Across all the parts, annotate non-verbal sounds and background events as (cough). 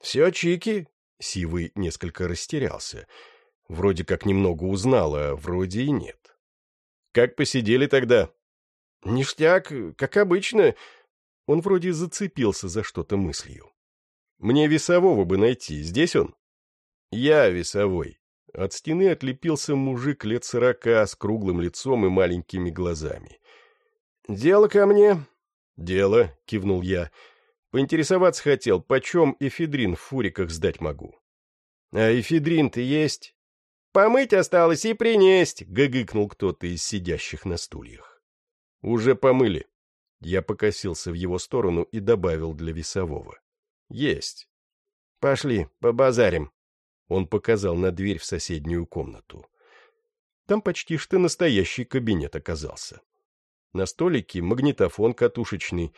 «Все чики?» Сивый несколько растерялся. Вроде как немного узнал, а вроде и нет. «Как посидели тогда?» «Ништяк, как обычно». Он вроде зацепился за что-то мыслью. «Мне весового бы найти. Здесь он?» «Я весовой». От стены отлепился мужик лет сорока с круглым лицом и маленькими глазами. «Дело ко мне?» «Дело», — кивнул я. «Поинтересоваться хотел, почем эфедрин в фуриках сдать могу». «А эфедрин-то есть?» «Помыть осталось и принесть», — гыгыкнул кто-то из сидящих на стульях. «Уже помыли». Я покосился в его сторону и добавил для весового. «Есть». «Пошли, побазарим». Он показал на дверь в соседнюю комнату. Там почти что настоящий кабинет оказался. На столике магнитофон катушечный,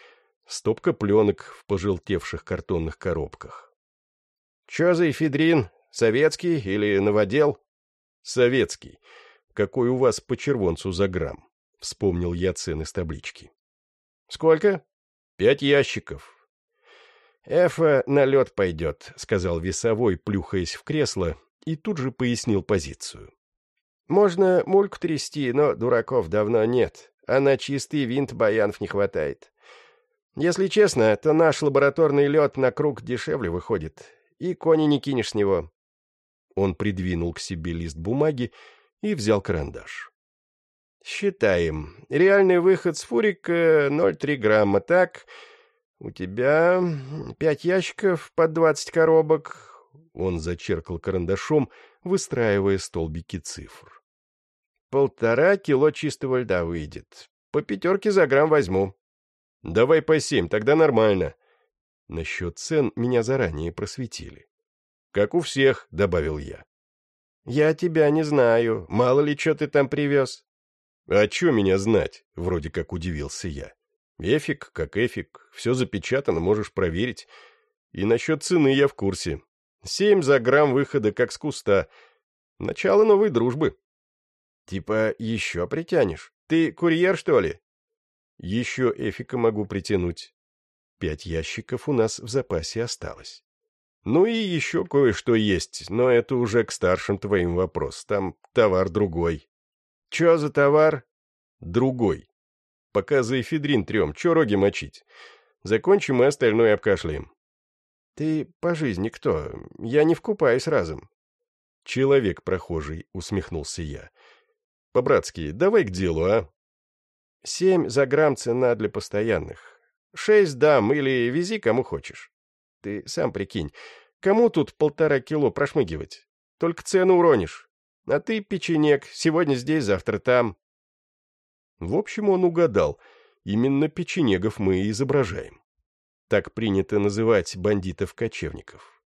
стопка пленок в пожелтевших картонных коробках. — Че за эфедрин? Советский или новодел? — Советский. Какой у вас по червонцу за грамм? — вспомнил я цены с таблички. — Сколько? — Пять ящиков. — Эфа на лед пойдет, — сказал весовой, плюхаясь в кресло, и тут же пояснил позицию. — Можно мульку трясти, но дураков давно нет а на чистый винт баянов не хватает. Если честно, то наш лабораторный лед на круг дешевле выходит, и кони не кинешь с него». Он придвинул к себе лист бумаги и взял карандаш. «Считаем. Реальный выход с фурика 0,3 грамма, так? У тебя пять ящиков под 20 коробок». Он зачеркал карандашом, выстраивая столбики цифр. Полтора кило чистого льда выйдет. По пятерке за грамм возьму. Давай по семь, тогда нормально. Насчет цен меня заранее просветили. Как у всех, добавил я. Я тебя не знаю. Мало ли, что ты там привез. А что меня знать? Вроде как удивился я. Эфик, как эфик. Все запечатано, можешь проверить. И насчет цены я в курсе. Семь за грамм выхода, как с куста. Начало новой дружбы. Типа еще притянешь? Ты курьер, что ли? Еще эфика могу притянуть. Пять ящиков у нас в запасе осталось. Ну и еще кое-что есть, но это уже к старшим твоим вопрос. Там товар другой. Че за товар? Другой. Пока за эфедрин трем, че роги мочить? Закончим и остальное обкашляем. Ты по жизни кто? Я не вкупаюсь разом. Человек прохожий, усмехнулся я. По-братски, давай к делу, а? Семь за грамм цена для постоянных. Шесть дам или вези кому хочешь. Ты сам прикинь, кому тут полтора кило прошмыгивать? Только цену уронишь. А ты, печенек, сегодня здесь, завтра там. В общем, он угадал. Именно печенегов мы и изображаем. Так принято называть бандитов-кочевников.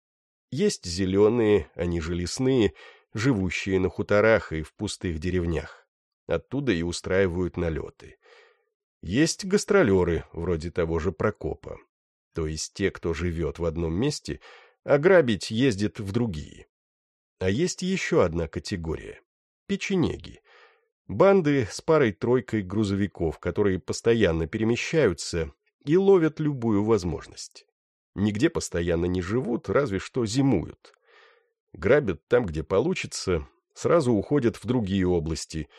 Есть зеленые, они же лесные, живущие на хуторах и в пустых деревнях. Оттуда и устраивают налеты. Есть гастролеры, вроде того же Прокопа. То есть те, кто живет в одном месте, а грабить ездит в другие. А есть еще одна категория — печенеги. Банды с парой-тройкой грузовиков, которые постоянно перемещаются и ловят любую возможность. Нигде постоянно не живут, разве что зимуют грабят там, где получится, сразу уходят в другие области.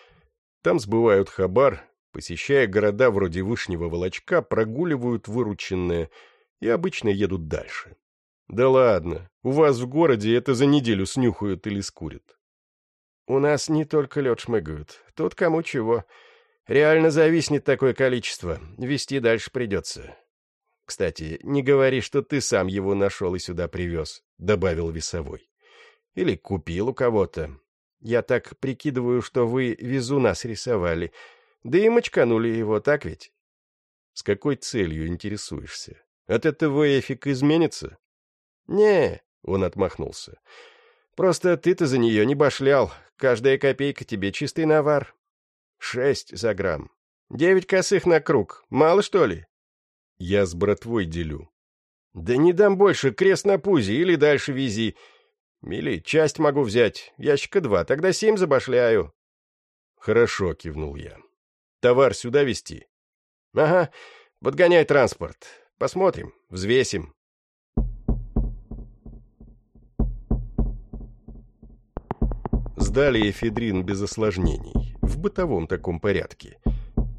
Там сбывают хабар, посещая города вроде Вышнего Волочка, прогуливают вырученное и обычно едут дальше. Да ладно, у вас в городе это за неделю снюхают или скурят. У нас не только лед шмыгают, тут кому чего. Реально зависнет такое количество, вести дальше придется. Кстати, не говори, что ты сам его нашел и сюда привез, — добавил весовой. Или купил у кого-то. Я так прикидываю, что вы везуна срисовали. Да и мочканули его, так ведь? С какой целью интересуешься? От этого эфик изменится? Не, он отмахнулся. Просто ты-то за нее не башлял. Каждая копейка тебе чистый навар. Шесть за грамм. Девять косых на круг. Мало, что ли? Я с братвой делю. Да не дам больше, крест на пузе или дальше вези. «Мили, часть могу взять, ящика два, тогда семь забашляю». «Хорошо», — кивнул я товар сюда везти? — Ага, подгоняй транспорт. Посмотрим, взвесим. Сдали эфедрин без осложнений, в бытовом таком порядке.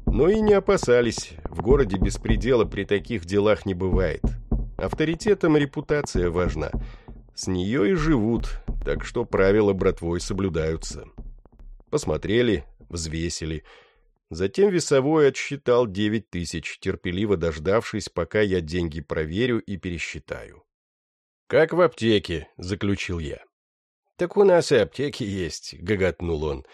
Но и не опасались, в городе беспредела при таких делах не бывает. Авторитетом репутация важна. С нее и живут, так что правила братвой соблюдаются. Посмотрели, взвесили – Затем весовой отсчитал девять тысяч, терпеливо дождавшись, пока я деньги проверю и пересчитаю. «Как в аптеке», — заключил я. «Так у нас и аптеки есть», — гоготнул он.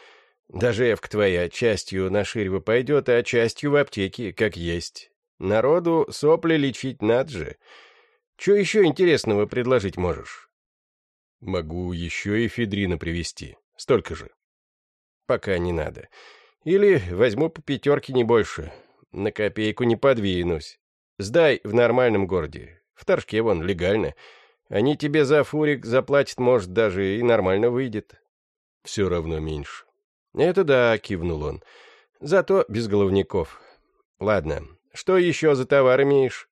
«Даже эвка твоя частью на ширьво пойдет, а частью в аптеке, как есть. Народу сопли лечить надо же. Че еще интересного предложить можешь?» «Могу еще и федрина привезти. Столько же». «Пока не надо. Или возьму по пятерке не больше. На копейку не подвинусь. Сдай в нормальном городе. В Торжке вон легально». Они тебе за фурик заплатят, может, даже и нормально выйдет. Все равно меньше. Это да, кивнул он. Зато без головников. Ладно, что еще за товар имеешь?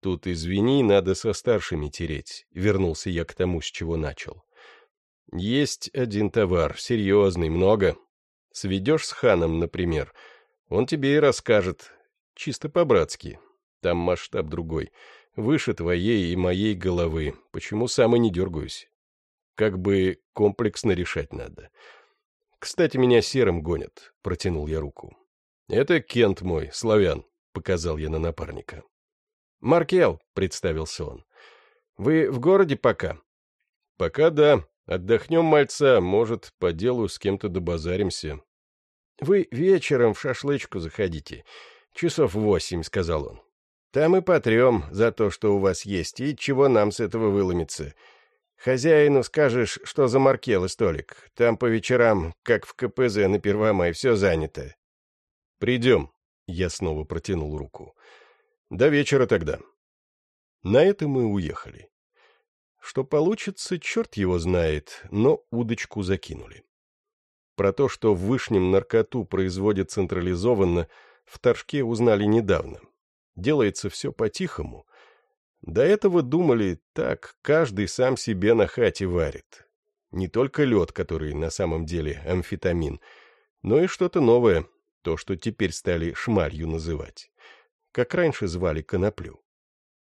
Тут, извини, надо со старшими тереть. Вернулся я к тому, с чего начал. Есть один товар, серьезный, много. Сведешь с ханом, например. Он тебе и расскажет. Чисто по-братски. Там масштаб другой выше твоей и моей головы, почему сам и не дергаюсь. Как бы комплексно решать надо. Кстати, меня серым гонят, протянул я руку. Это Кент мой, славян, показал я на напарника. Маркел, представился он. Вы в городе пока? Пока да. Отдохнем мальца, может, по делу с кем-то добазаримся. Вы вечером в шашлычку заходите. Часов восемь, сказал он. Там и потрем за то, что у вас есть, и чего нам с этого выломится. Хозяину скажешь, что за Маркел столик. Там по вечерам, как в КПЗ на Первомай, все занято. Придем. Я снова протянул руку. До вечера тогда. На это мы уехали. Что получится, черт его знает, но удочку закинули. Про то, что в Вышнем наркоту производят централизованно, в Торжке узнали недавно. Делается все по-тихому. До этого думали, так, каждый сам себе на хате варит. Не только лед, который на самом деле амфетамин, но и что-то новое, то, что теперь стали шмалью называть. Как раньше звали коноплю.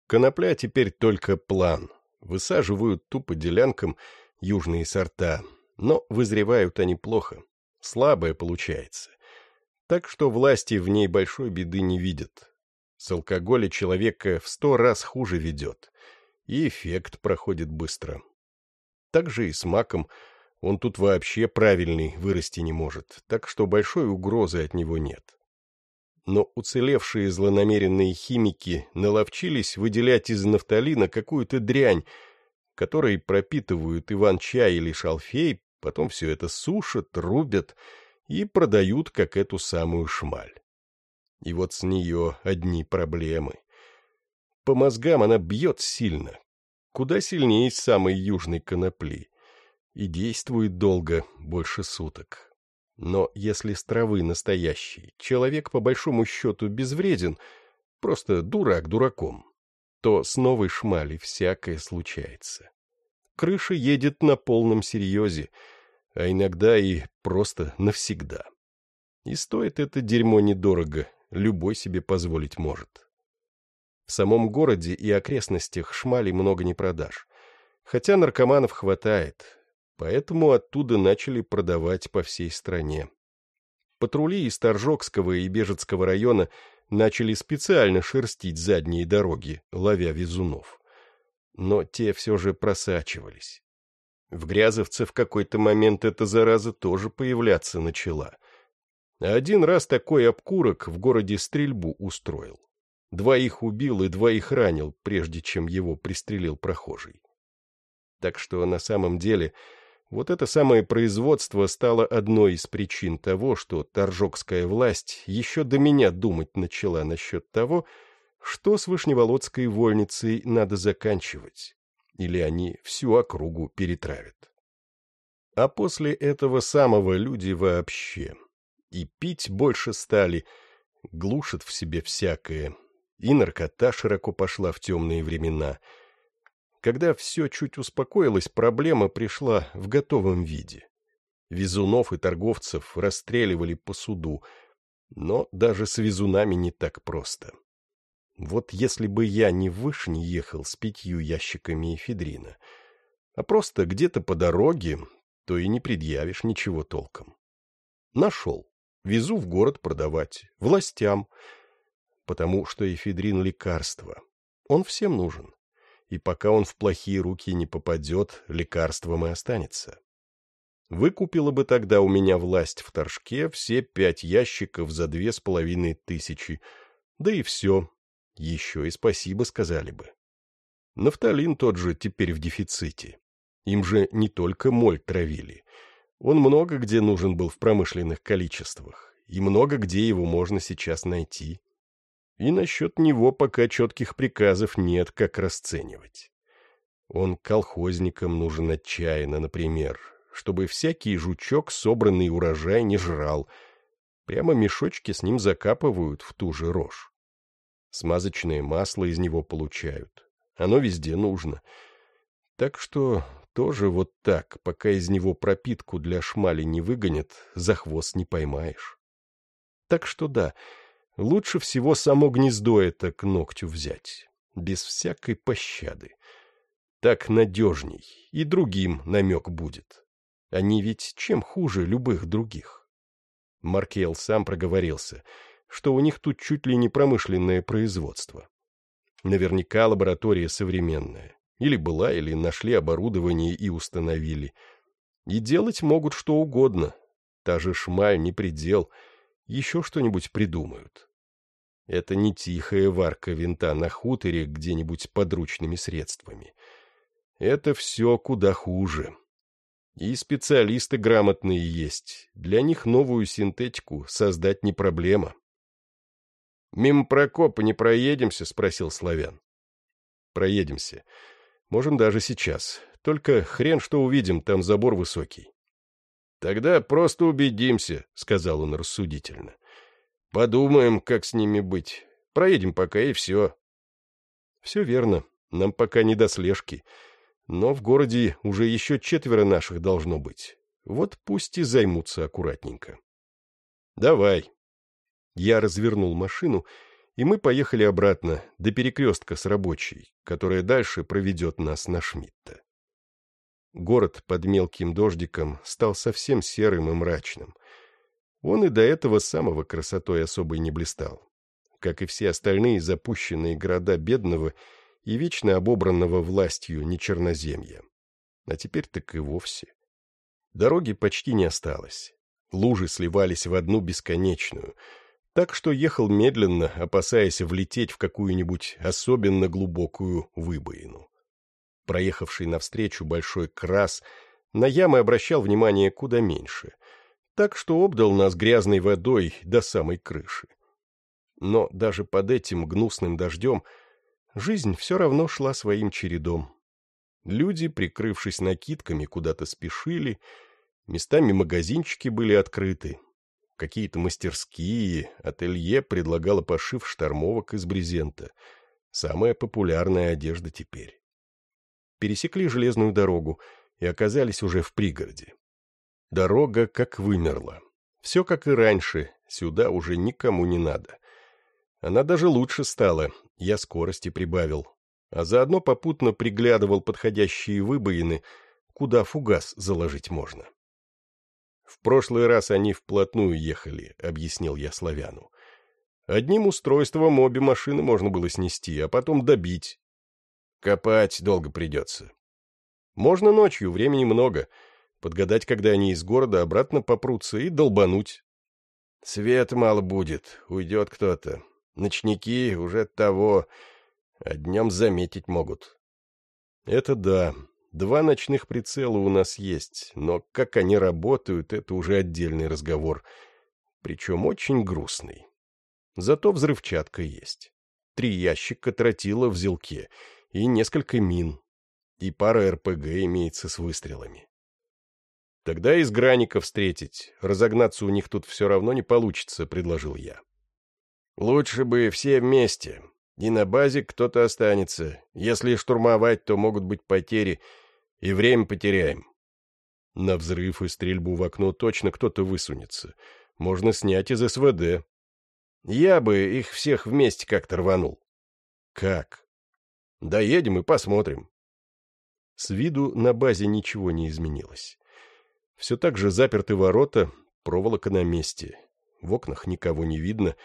Конопля теперь только план. Высаживают тупо делянкам южные сорта, но вызревают они плохо. Слабое получается. Так что власти в ней большой беды не видят. С алкоголя человека в сто раз хуже ведет, и эффект проходит быстро. Так же и с маком, он тут вообще правильный вырасти не может, так что большой угрозы от него нет. Но уцелевшие злонамеренные химики наловчились выделять из нафталина какую-то дрянь, которой пропитывают иван-чай или шалфей, потом все это сушат, рубят и продают как эту самую шмаль. И вот с нее одни проблемы. По мозгам она бьет сильно, куда сильнее самой южной конопли, и действует долго, больше суток. Но если с травы настоящий, человек по большому счету безвреден, просто дурак дураком, то с новой шмали всякое случается. Крыша едет на полном серьезе, а иногда и просто навсегда. И стоит это дерьмо недорого, любой себе позволить может. В самом городе и окрестностях шмали много не продашь. Хотя наркоманов хватает, поэтому оттуда начали продавать по всей стране. Патрули из Торжокского и Бежецкого района начали специально шерстить задние дороги, ловя везунов. Но те все же просачивались. В Грязовце в какой-то момент эта зараза тоже появляться начала — один раз такой обкурок в городе стрельбу устроил. Двоих убил и двоих ранил, прежде чем его пристрелил прохожий. Так что на самом деле вот это самое производство стало одной из причин того, что торжокская власть еще до меня думать начала насчет того, что с Вышневолодской вольницей надо заканчивать, или они всю округу перетравят. А после этого самого люди вообще и пить больше стали, глушат в себе всякое, и наркота широко пошла в темные времена. Когда все чуть успокоилось, проблема пришла в готовом виде. Везунов и торговцев расстреливали по суду, но даже с везунами не так просто. Вот если бы я не в Вышне ехал с пятью ящиками эфедрина, а просто где-то по дороге, то и не предъявишь ничего толком. Нашел. Везу в город продавать. Властям. Потому что эфедрин — лекарство. Он всем нужен. И пока он в плохие руки не попадет, лекарством и останется. Выкупила бы тогда у меня власть в Торжке все пять ящиков за две с половиной тысячи. Да и все. Еще и спасибо сказали бы. Нафталин тот же теперь в дефиците. Им же не только моль травили. Он много где нужен был в промышленных количествах, и много где его можно сейчас найти. И насчет него пока четких приказов нет, как расценивать. Он колхозникам нужен отчаянно, например, чтобы всякий жучок собранный урожай не жрал. Прямо мешочки с ним закапывают в ту же рожь. Смазочное масло из него получают. Оно везде нужно. Так что тоже вот так, пока из него пропитку для шмали не выгонят, за хвост не поймаешь. Так что да, лучше всего само гнездо это к ногтю взять, без всякой пощады. Так надежней, и другим намек будет. Они ведь чем хуже любых других? Маркел сам проговорился, что у них тут чуть ли не промышленное производство. Наверняка лаборатория современная. Или была, или нашли оборудование и установили. И делать могут что угодно. Та же шмаль не предел. Еще что-нибудь придумают. Это не тихая варка винта на хуторе где-нибудь подручными средствами. Это все куда хуже. И специалисты грамотные есть. Для них новую синтетику создать не проблема. «Мимо Прокопа не проедемся?» — спросил Славян. «Проедемся. Можем даже сейчас. Только хрен что увидим, там забор высокий». «Тогда просто убедимся», — сказал он рассудительно. «Подумаем, как с ними быть. Проедем пока, и все». «Все верно. Нам пока не до слежки». Но в городе уже еще четверо наших должно быть. Вот пусть и займутся аккуратненько. Давай. Я развернул машину, и мы поехали обратно до перекрестка с рабочей, которая дальше проведет нас на Шмидта. Город под мелким дождиком стал совсем серым и мрачным. Он и до этого самого красотой особой не блистал. Как и все остальные запущенные города бедного и вечно обобранного властью нечерноземья. А теперь так и вовсе. Дороги почти не осталось. Лужи сливались в одну бесконечную, так что ехал медленно, опасаясь влететь в какую-нибудь особенно глубокую выбоину. Проехавший навстречу большой крас на ямы обращал внимание куда меньше, так что обдал нас грязной водой до самой крыши. Но даже под этим гнусным дождем — Жизнь все равно шла своим чередом. Люди, прикрывшись накидками, куда-то спешили, местами магазинчики были открыты, какие-то мастерские, ателье предлагало пошив штормовок из брезента. Самая популярная одежда теперь. Пересекли железную дорогу и оказались уже в пригороде. Дорога как вымерла. Все как и раньше, сюда уже никому не надо. Она даже лучше стала, я скорости прибавил, а заодно попутно приглядывал подходящие выбоины, куда фугас заложить можно. В прошлый раз они вплотную ехали, объяснил я славяну. Одним устройством обе машины можно было снести, а потом добить. Копать долго придется. Можно ночью, времени много. Подгадать, когда они из города обратно попрутся, и долбануть. Свет мало будет, уйдет кто-то. Ночники уже того, а днем заметить могут. Это да. Два ночных прицела у нас есть, но как они работают, это уже отдельный разговор. Причем очень грустный. Зато взрывчатка есть. Три ящика тротила в зелке и несколько мин. И пара РПГ имеется с выстрелами. Тогда из граника встретить. Разогнаться у них тут все равно не получится, предложил я. Лучше бы все вместе. И на базе кто-то останется. Если штурмовать, то могут быть потери. И время потеряем. На взрыв и стрельбу в окно точно кто-то высунется. Можно снять из СВД. Я бы их всех вместе как-то рванул. Как? Доедем и посмотрим. С виду на базе ничего не изменилось. Все так же заперты ворота, проволока на месте. В окнах никого не видно,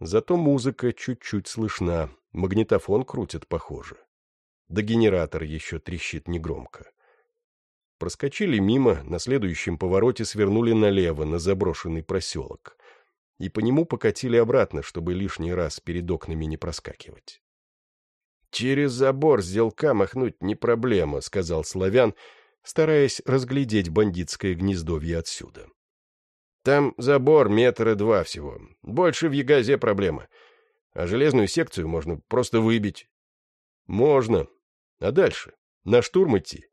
зато музыка чуть-чуть слышна, магнитофон крутит, похоже. Да генератор еще трещит негромко. Проскочили мимо, на следующем повороте свернули налево, на заброшенный проселок. И по нему покатили обратно, чтобы лишний раз перед окнами не проскакивать. «Через забор с делка махнуть не проблема», — сказал Славян, стараясь разглядеть бандитское гнездовье отсюда. «Там забор метра два всего. Больше в Ягазе проблема. А железную секцию можно просто выбить». «Можно. А дальше? На штурм идти?»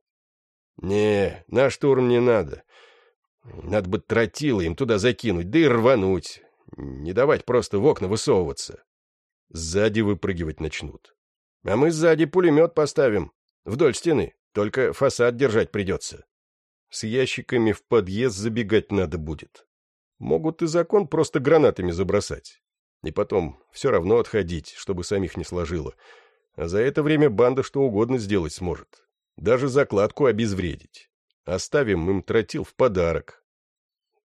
«Не, на штурм не надо. Надо бы тротило им туда закинуть, да и рвануть. Не давать просто в окна высовываться. Сзади выпрыгивать начнут. А мы сзади пулемет поставим. Вдоль стены. Только фасад держать придется. С ящиками в подъезд забегать надо будет. Могут и закон просто гранатами забросать. И потом все равно отходить, чтобы самих не сложило. А за это время банда что угодно сделать сможет. Даже закладку обезвредить. Оставим им тротил в подарок.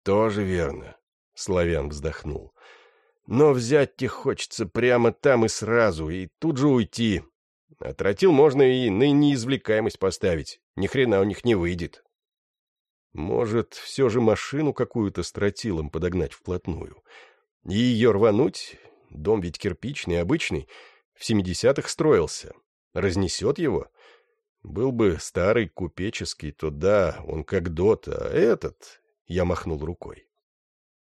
Тоже верно. Славян вздохнул. Но взять их хочется прямо там и сразу, и тут же уйти. А тротил можно и на неизвлекаемость поставить. Ни хрена у них не выйдет. Может, все же машину какую-то с тротилом подогнать вплотную. И ее рвануть? Дом ведь кирпичный, обычный. В семидесятых строился. Разнесет его? Был бы старый купеческий, то да, он как дот, а этот... Я махнул рукой.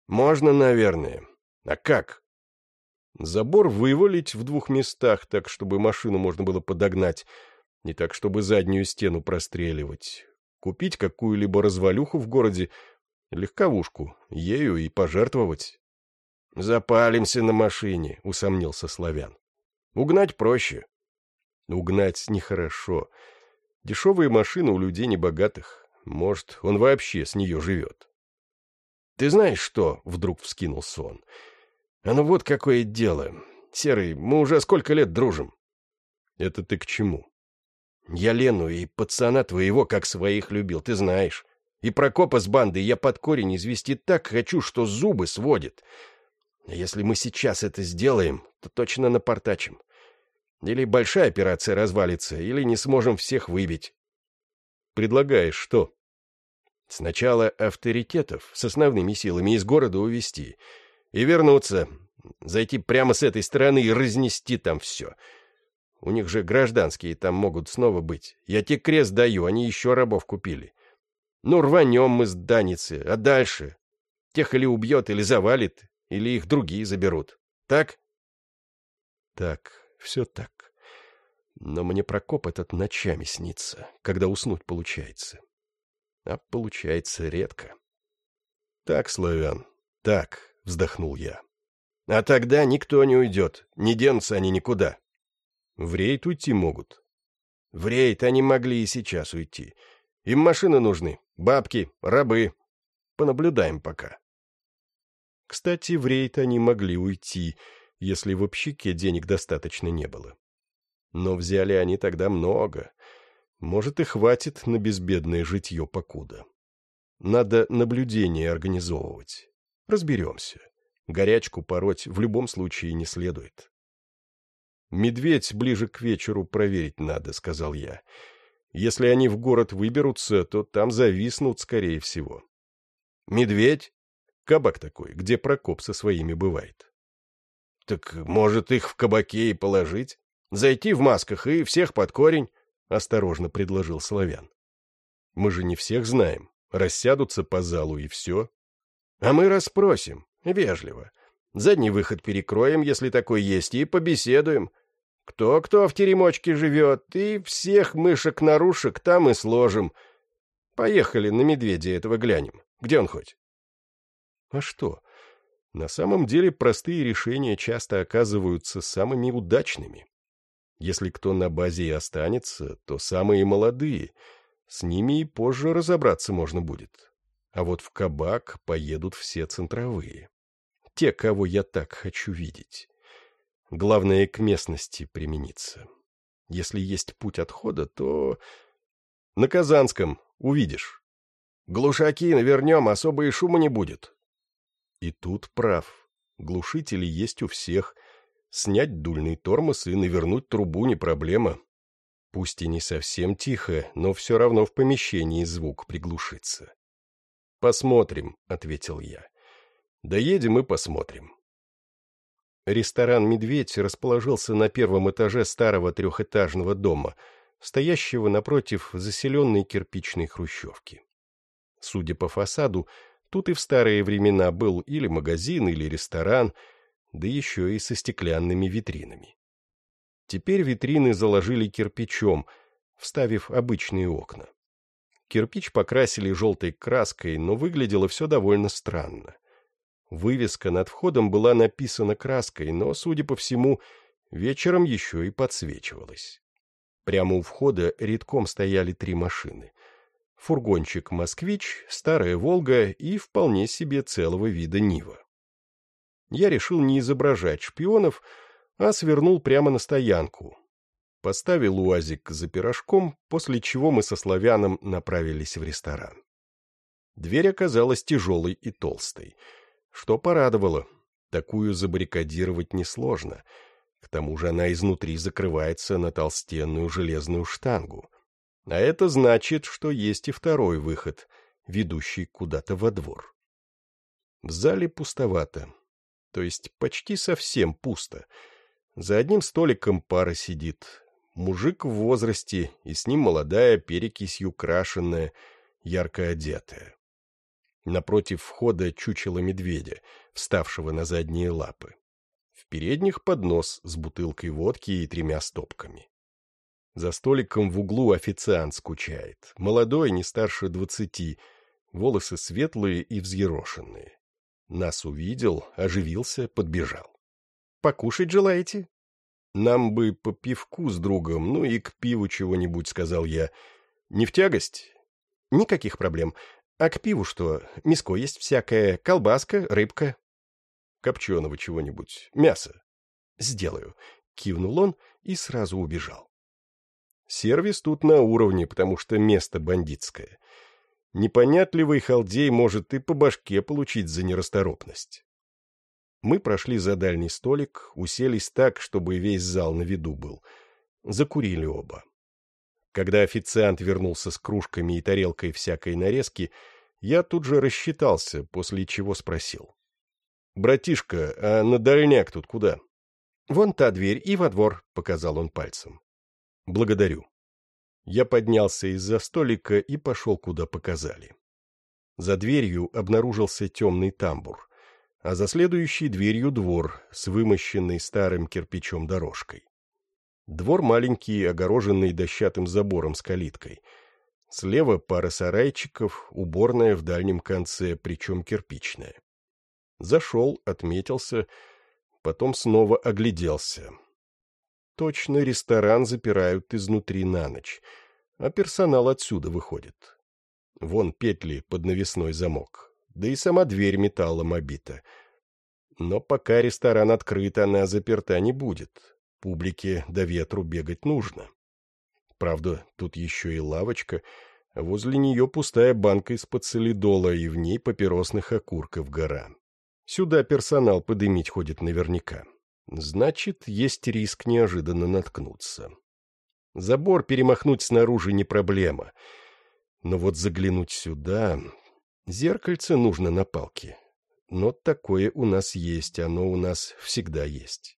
Можно, наверное. А как? Забор вывалить в двух местах, так, чтобы машину можно было подогнать, не так, чтобы заднюю стену простреливать. Купить какую-либо развалюху в городе, легковушку, ею и пожертвовать. «Запалимся на машине», — усомнился Славян. «Угнать проще». «Угнать нехорошо. Дешевые машины у людей небогатых. Может, он вообще с нее живет. «Ты знаешь что?» — вдруг вскинулся он. «А ну вот какое дело. Серый, мы уже сколько лет дружим?» «Это ты к чему?» «Я Лену и пацана твоего как своих любил, ты знаешь. И Прокопа с бандой я под корень извести так хочу, что зубы сводит. Если мы сейчас это сделаем, то точно напортачим. Или большая операция развалится, или не сможем всех выбить. Предлагаешь что? Сначала авторитетов с основными силами из города увести и вернуться, зайти прямо с этой стороны и разнести там все. У них же гражданские там могут снова быть. Я тебе крест даю, они еще рабов купили. Ну, рванем мы с Даницы, а дальше? Тех или убьет, или завалит, или их другие заберут. Так? Так, все так. Но мне Прокоп этот ночами снится, когда уснуть получается. А получается редко. Так, Славян, так, вздохнул я. А тогда никто не уйдет, не денутся они никуда. В рейд уйти могут. В рейд они могли и сейчас уйти. Им машины нужны, бабки, рабы. Понаблюдаем пока. Кстати, в рейд они могли уйти, если в общаке денег достаточно не было. Но взяли они тогда много. Может, и хватит на безбедное житье покуда. Надо наблюдение организовывать. Разберемся. Горячку пороть в любом случае не следует. «Медведь ближе к вечеру проверить надо», — сказал я. «Если они в город выберутся, то там зависнут, скорее всего». «Медведь?» Кабак такой, где Прокоп со своими бывает. Так, может, их в кабаке и положить? Зайти в масках и всех под корень? — осторожно предложил Славян. Мы же не всех знаем. Рассядутся по залу и все. А мы расспросим, вежливо. Задний выход перекроем, если такой есть, и побеседуем. Кто-кто в теремочке живет, и всех мышек-нарушек там и сложим. Поехали на медведя этого глянем. Где он хоть? А что? На самом деле простые решения часто оказываются самыми удачными. Если кто на базе и останется, то самые молодые. С ними и позже разобраться можно будет. А вот в кабак поедут все центровые. Те, кого я так хочу видеть. Главное, к местности примениться. Если есть путь отхода, то... На Казанском увидишь. Глушаки навернем, особо и шума не будет. И тут прав. Глушители есть у всех. Снять дульный тормоз и навернуть трубу не проблема. Пусть и не совсем тихо, но все равно в помещении звук приглушится. «Посмотрим», — ответил я. «Доедем и посмотрим». Ресторан «Медведь» расположился на первом этаже старого трехэтажного дома, стоящего напротив заселенной кирпичной хрущевки. Судя по фасаду, тут и в старые времена был или магазин, или ресторан, да еще и со стеклянными витринами. Теперь витрины заложили кирпичом, вставив обычные окна. Кирпич покрасили желтой краской, но выглядело все довольно странно. Вывеска над входом была написана краской, но, судя по всему, вечером еще и подсвечивалась. Прямо у входа редком стояли три машины фургончик «Москвич», старая «Волга» и вполне себе целого вида «Нива». Я решил не изображать шпионов, а свернул прямо на стоянку. Поставил УАЗик за пирожком, после чего мы со славяном направились в ресторан. Дверь оказалась тяжелой и толстой, что порадовало. Такую забаррикадировать несложно. К тому же она изнутри закрывается на толстенную железную штангу. А это значит, что есть и второй выход, ведущий куда-то во двор. В зале пустовато, то есть почти совсем пусто. За одним столиком пара сидит. Мужик в возрасте, и с ним молодая, перекисью крашенная, ярко одетая. Напротив входа чучело медведя, вставшего на задние лапы. В передних поднос с бутылкой водки и тремя стопками. За столиком в углу официант скучает. Молодой, не старше двадцати. Волосы светлые и взъерошенные. Нас увидел, оживился, подбежал. «Покушать желаете?» «Нам бы по пивку с другом, ну и к пиву чего-нибудь», — сказал я. «Не в тягость?» «Никаких проблем. А к пиву что? Миско есть всякое, колбаска, рыбка». «Копченого чего-нибудь, мясо». «Сделаю», — кивнул он и сразу убежал. Сервис тут на уровне, потому что место бандитское. Непонятливый халдей может и по башке получить за нерасторопность. Мы прошли за дальний столик, уселись так, чтобы весь зал на виду был. Закурили оба. Когда официант вернулся с кружками и тарелкой всякой нарезки, я тут же рассчитался, после чего спросил. «Братишка, а на дальняк тут куда?» «Вон та дверь и во двор», — показал он пальцем. «Благодарю». Я поднялся из-за столика и пошел, куда показали. За дверью обнаружился темный тамбур, а за следующей дверью двор с вымощенной старым кирпичом дорожкой. Двор маленький, огороженный дощатым забором с калиткой. Слева пара сарайчиков, уборная в дальнем конце, причем кирпичная. Зашел, отметился, потом снова огляделся. Точно ресторан запирают изнутри на ночь, а персонал отсюда выходит. Вон петли под навесной замок, да и сама дверь металлом обита. Но пока ресторан открыт, она заперта не будет. Публике до ветру бегать нужно. Правда, тут еще и лавочка, возле нее пустая банка из-под солидола и в ней папиросных окурков гора. Сюда персонал подымить ходит наверняка. Значит, есть риск неожиданно наткнуться. Забор перемахнуть снаружи не проблема. Но вот заглянуть сюда... Зеркальце нужно на палке. Но такое у нас есть, оно у нас всегда есть.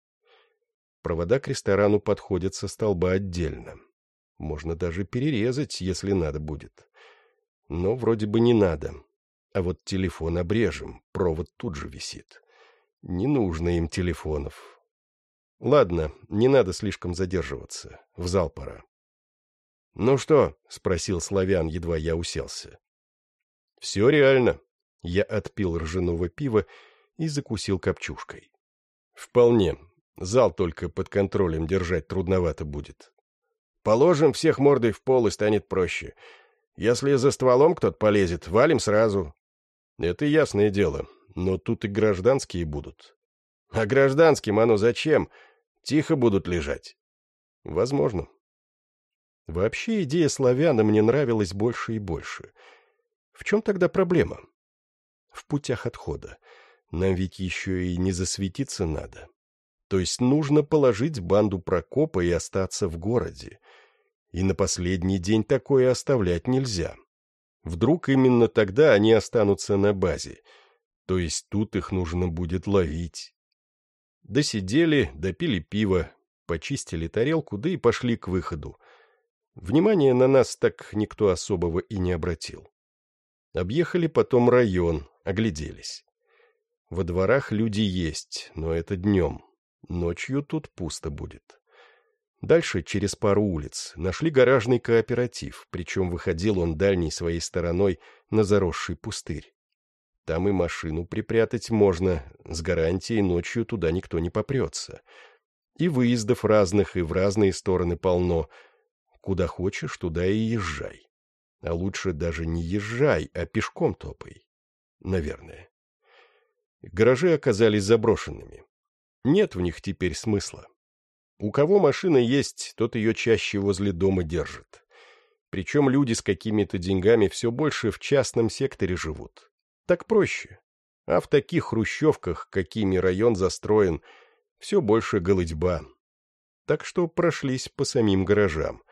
Провода к ресторану подходят со столба отдельно. Можно даже перерезать, если надо будет. Но вроде бы не надо. А вот телефон обрежем, провод тут же висит. Не нужно им телефонов. Ладно, не надо слишком задерживаться. В зал пора. «Ну что?» — спросил Славян, едва я уселся. «Все реально». Я отпил ржаного пива и закусил копчушкой. «Вполне. Зал только под контролем держать трудновато будет. Положим всех мордой в пол и станет проще. Если за стволом кто-то полезет, валим сразу. Это ясное дело, но тут и гражданские будут. А гражданским оно зачем? Тихо будут лежать. Возможно. Вообще идея славяна мне нравилась больше и больше. В чем тогда проблема? В путях отхода. Нам ведь еще и не засветиться надо. То есть нужно положить банду Прокопа и остаться в городе. И на последний день такое оставлять нельзя. Вдруг именно тогда они останутся на базе. То есть тут их нужно будет ловить. Досидели, допили пиво, почистили тарелку, да и пошли к выходу. Внимания на нас так никто особого и не обратил. Объехали потом район, огляделись. Во дворах люди есть, но это днем. Ночью тут пусто будет. Дальше, через пару улиц, нашли гаражный кооператив, причем выходил он дальней своей стороной на заросший пустырь. Там и машину припрятать можно, с гарантией ночью туда никто не попрется. И выездов разных, и в разные стороны полно. Куда хочешь, туда и езжай. А лучше даже не езжай, а пешком топай. Наверное. Гаражи оказались заброшенными. Нет в них теперь смысла. У кого машина есть, тот ее чаще возле дома держит. Причем люди с какими-то деньгами все больше в частном секторе живут. Так проще. А в таких хрущевках, какими район застроен, все больше голодьба. Так что прошлись по самим гаражам.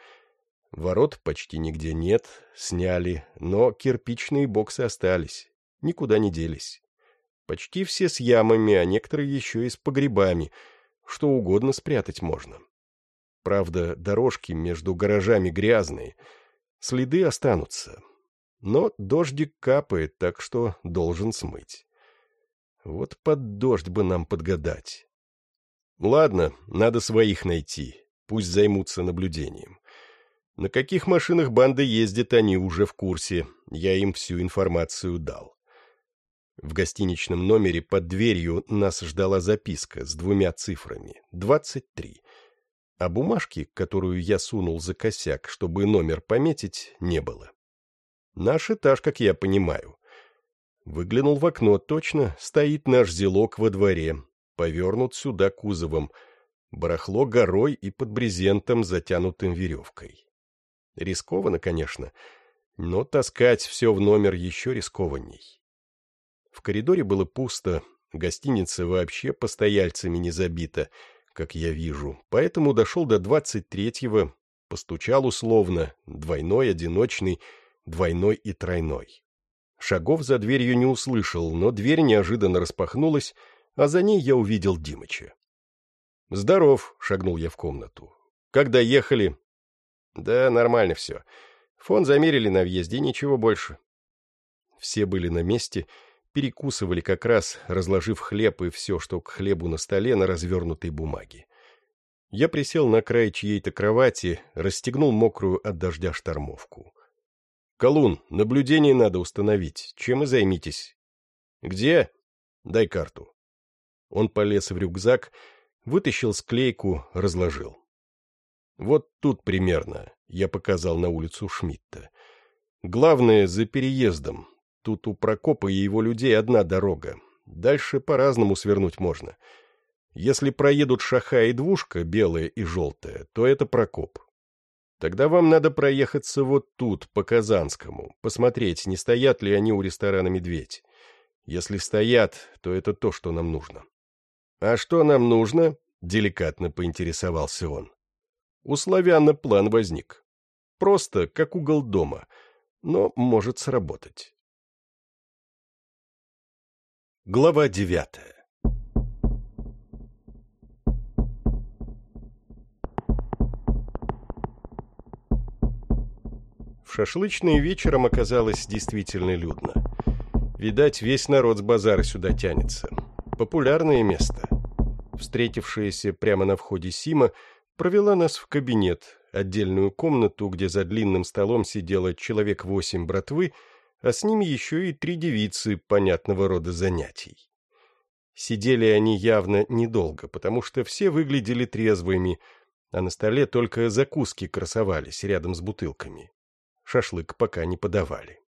Ворот почти нигде нет, сняли, но кирпичные боксы остались, никуда не делись. Почти все с ямами, а некоторые еще и с погребами, что угодно спрятать можно. Правда, дорожки между гаражами грязные, следы останутся, но дождик капает, так что должен смыть. Вот под дождь бы нам подгадать. Ладно, надо своих найти, пусть займутся наблюдением. На каких машинах банда ездит, они уже в курсе, я им всю информацию дал. В гостиничном номере под дверью нас ждала записка с двумя цифрами — 23. А бумажки, которую я сунул за косяк, чтобы номер пометить, не было. Наш этаж, как я понимаю. Выглянул в окно, точно, стоит наш зелок во дворе, повернут сюда кузовом, барахло горой и под брезентом, затянутым веревкой. Рискованно, конечно, но таскать все в номер еще рискованней. В коридоре было пусто, гостиница вообще постояльцами не забита, как я вижу, поэтому дошел до двадцать третьего, постучал условно, двойной, одиночный, двойной и тройной. Шагов за дверью не услышал, но дверь неожиданно распахнулась, а за ней я увидел Димыча. «Здоров», — шагнул я в комнату. «Когда ехали?» «Да, нормально все. Фон замерили на въезде, ничего больше». Все были на месте, перекусывали как раз, разложив хлеб и все, что к хлебу на столе, на развернутой бумаге. Я присел на край чьей-то кровати, расстегнул мокрую от дождя штормовку. «Колун, наблюдение надо установить. Чем и займитесь». «Где?» «Дай карту». Он полез в рюкзак, вытащил склейку, разложил. «Вот тут примерно», — я показал на улицу Шмидта. «Главное, за переездом. Тут у Прокопа и его людей одна дорога. Дальше по-разному свернуть можно. Если проедут шаха и двушка, белая и желтая, то это Прокоп. Тогда вам надо проехаться вот тут, по Казанскому, посмотреть, не стоят ли они у ресторана «Медведь». Если стоят, то это то, что нам нужно. — А что нам нужно? — деликатно поинтересовался он. У славяна план возник. Просто, как угол дома, но может сработать. Глава девятая шашлычной вечером оказалось действительно людно. Видать, весь народ с базара сюда тянется. Популярное место. Встретившаяся прямо на входе Сима провела нас в кабинет, отдельную комнату, где за длинным столом сидело человек восемь братвы, а с ними еще и три девицы понятного рода занятий. Сидели они явно недолго, потому что все выглядели трезвыми, а на столе только закуски красовались рядом с бутылками. Шашлык пока не подавали.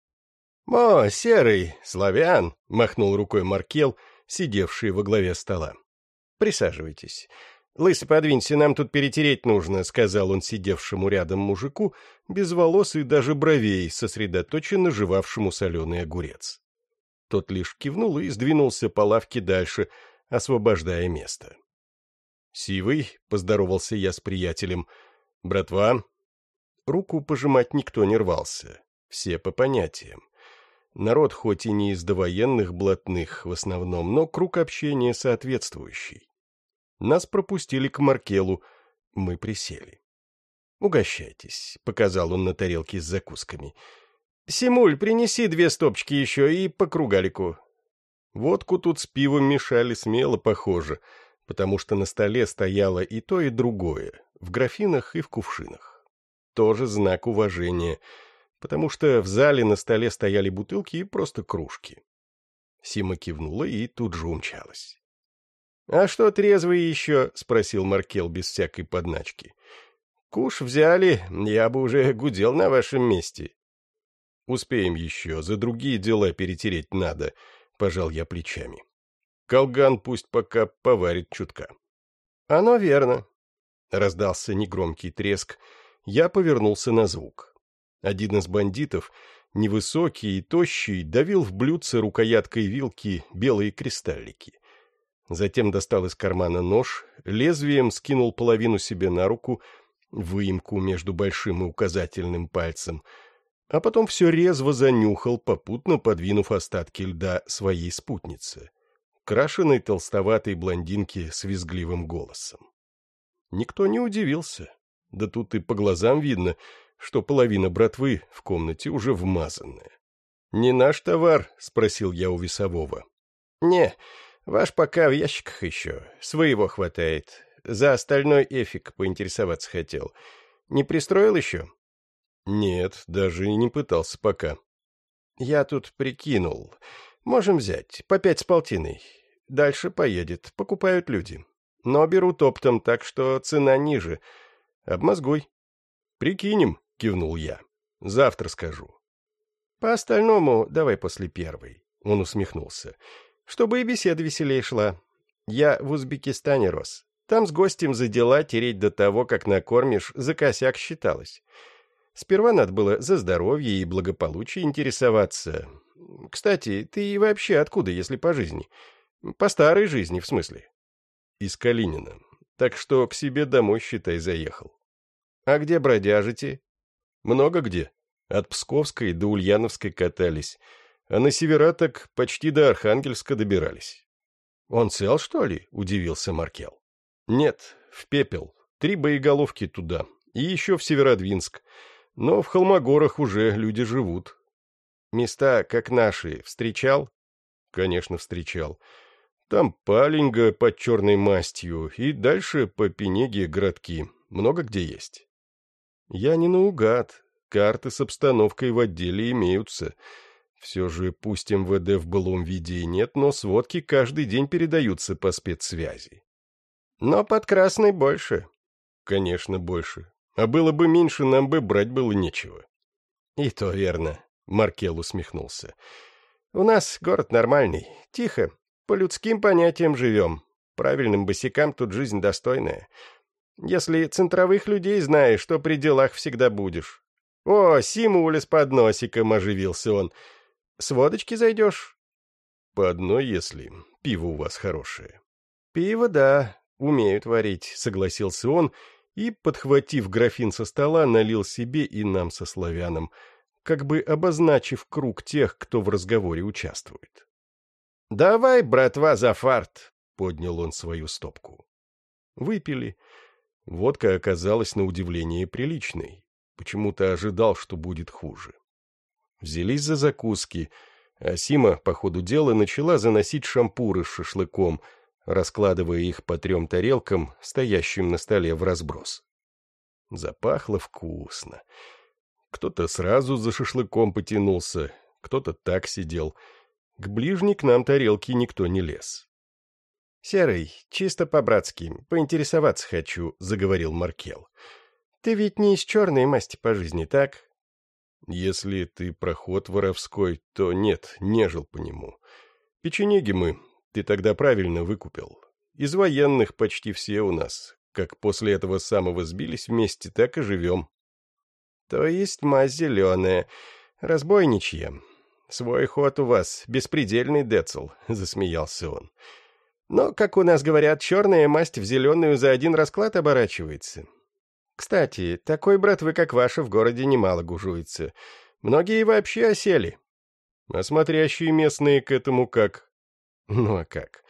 «О, серый, славян!» — махнул рукой Маркел, сидевший во главе стола. «Присаживайтесь. Лысый, подвинься, нам тут перетереть нужно», — сказал он сидевшему рядом мужику, без волос и даже бровей, сосредоточенно жевавшему соленый огурец. Тот лишь кивнул и сдвинулся по лавке дальше, освобождая место. «Сивый», — поздоровался я с приятелем, — «братва». Руку пожимать никто не рвался, все по понятиям. Народ хоть и не из довоенных блатных в основном, но круг общения соответствующий. Нас пропустили к Маркелу, мы присели. «Угощайтесь», — показал он на тарелке с закусками. «Симуль, принеси две стопочки еще и по кругалику». Водку тут с пивом мешали смело, похоже, потому что на столе стояло и то, и другое, в графинах и в кувшинах. Тоже знак уважения — потому что в зале на столе стояли бутылки и просто кружки. Сима кивнула и тут же умчалась. — А что трезвые еще? — спросил Маркел без всякой подначки. — Куш взяли, я бы уже гудел на вашем месте. — Успеем еще, за другие дела перетереть надо, — пожал я плечами. Колган пусть пока поварит чутка. — Оно верно. Раздался негромкий треск, я повернулся на звук. Один из бандитов, невысокий и тощий, давил в блюдце рукояткой вилки белые кристаллики. Затем достал из кармана нож, лезвием скинул половину себе на руку, выемку между большим и указательным пальцем, а потом все резво занюхал, попутно подвинув остатки льда своей спутнице, крашеной толстоватой блондинке с визгливым голосом. Никто не удивился. Да тут и по глазам видно — что половина братвы в комнате уже вмазанная. «Не наш товар?» — спросил я у весового. «Не, ваш пока в ящиках еще. Своего хватает. За остальной эфик поинтересоваться хотел. Не пристроил еще?» «Нет, даже и не пытался пока». «Я тут прикинул. Можем взять. По пять с полтиной. Дальше поедет. Покупают люди. Но берут оптом, так что цена ниже. Обмозгуй». «Прикинем», — кивнул я. «Завтра скажу». «По остальному давай после первой», — он усмехнулся. «Чтобы и беседа веселей шла. Я в Узбекистане рос. Там с гостем за дела тереть до того, как накормишь, за косяк считалось. Сперва надо было за здоровье и благополучие интересоваться. Кстати, ты вообще откуда, если по жизни? По старой жизни, в смысле?» «Из Калинина. Так что к себе домой, считай, заехал». «А где бродяжите?» Много где. От Псковской до Ульяновской катались, а на севера так почти до Архангельска добирались. «Он цел, что ли?» — удивился Маркел. «Нет, в пепел. Три боеголовки туда. И еще в Северодвинск. Но в Холмогорах уже люди живут». «Места, как наши, встречал?» «Конечно, встречал. Там Палинга под черной мастью, и дальше по Пенеге городки. Много где есть». Я не наугад. Карты с обстановкой в отделе имеются. Все же, пусть МВД в былом виде и нет, но сводки каждый день передаются по спецсвязи. Но под красной больше. Конечно, больше. А было бы меньше, нам бы брать было нечего. И то верно, Маркел усмехнулся. У нас город нормальный, тихо, по людским понятиям живем. Правильным босикам тут жизнь достойная. Если центровых людей знаешь, то при делах всегда будешь. О, Симуля с подносиком, оживился он. С водочки зайдешь? По одной, если. Пиво у вас хорошее. Пиво, да, умеют варить, согласился он и, подхватив графин со стола, налил себе и нам со славяном, как бы обозначив круг тех, кто в разговоре участвует. «Давай, братва, за фарт!» — поднял он свою стопку. Выпили, Водка оказалась на удивление приличной. Почему-то ожидал, что будет хуже. Взялись за закуски, а Сима, по ходу дела, начала заносить шампуры с шашлыком, раскладывая их по трем тарелкам, стоящим на столе в разброс. Запахло вкусно. Кто-то сразу за шашлыком потянулся, кто-то так сидел. К ближней к нам тарелки никто не лез. «Серый, чисто по-братски, поинтересоваться хочу», — заговорил Маркел. «Ты ведь не из черной масти по жизни, так?» Если ты проход воровской, то нет, не жил по нему. Печенеги мы, ты тогда правильно выкупил. Из военных почти все у нас. Как после этого самого сбились вместе, так и живем. То есть мазь зеленая, разбойничья. Свой ход у вас, беспредельный децл, (laughs) — засмеялся он. Но, как у нас говорят, черная масть в зеленую за один расклад оборачивается. Кстати, такой братвы, как ваша, в городе немало гужуется. Многие вообще осели. А смотрящие местные к этому как? Ну а как?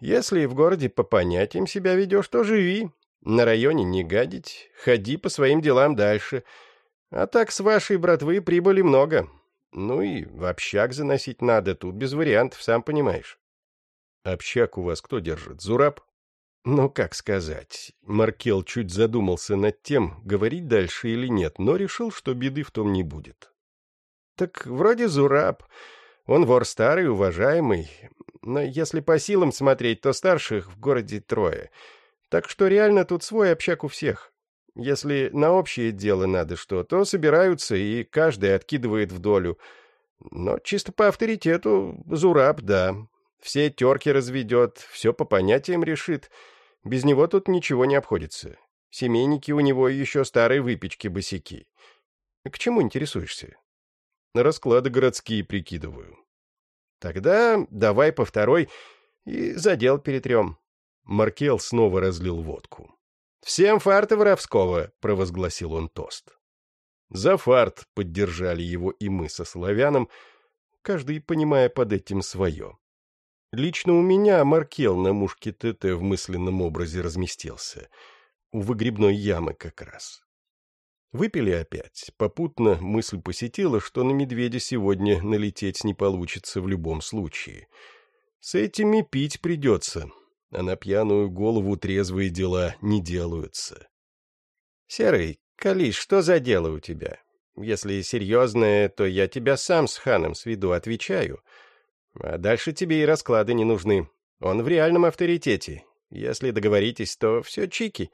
Если в городе по понятиям себя ведешь, то живи. На районе не гадить, ходи по своим делам дальше. А так с вашей братвы прибыли много. Ну и в общак заносить надо, тут без вариантов, сам понимаешь. Общак у вас кто держит, Зураб? Ну, как сказать. Маркел чуть задумался над тем, говорить дальше или нет, но решил, что беды в том не будет. Так вроде Зураб. Он вор старый, уважаемый. Но если по силам смотреть, то старших в городе трое. Так что реально тут свой общак у всех. Если на общее дело надо что, то собираются, и каждый откидывает в долю. Но чисто по авторитету Зураб, да. Все терки разведет, все по понятиям решит — без него тут ничего не обходится. Семейники у него еще старые выпечки босяки. К чему интересуешься? Расклады городские прикидываю. Тогда давай по второй и задел перетрем. Маркел снова разлил водку. «Всем фарта воровского!» — провозгласил он тост. За фарт поддержали его и мы со славяном, каждый понимая под этим свое. Лично у меня Маркел на мушке ТТ в мысленном образе разместился. У выгребной ямы как раз. Выпили опять. Попутно мысль посетила, что на медведя сегодня налететь не получится в любом случае. С этими пить придется, а на пьяную голову трезвые дела не делаются. «Серый, Калиш, что за дело у тебя? Если серьезное, то я тебя сам с ханом сведу, отвечаю». А дальше тебе и расклады не нужны. Он в реальном авторитете. Если договоритесь, то все чики.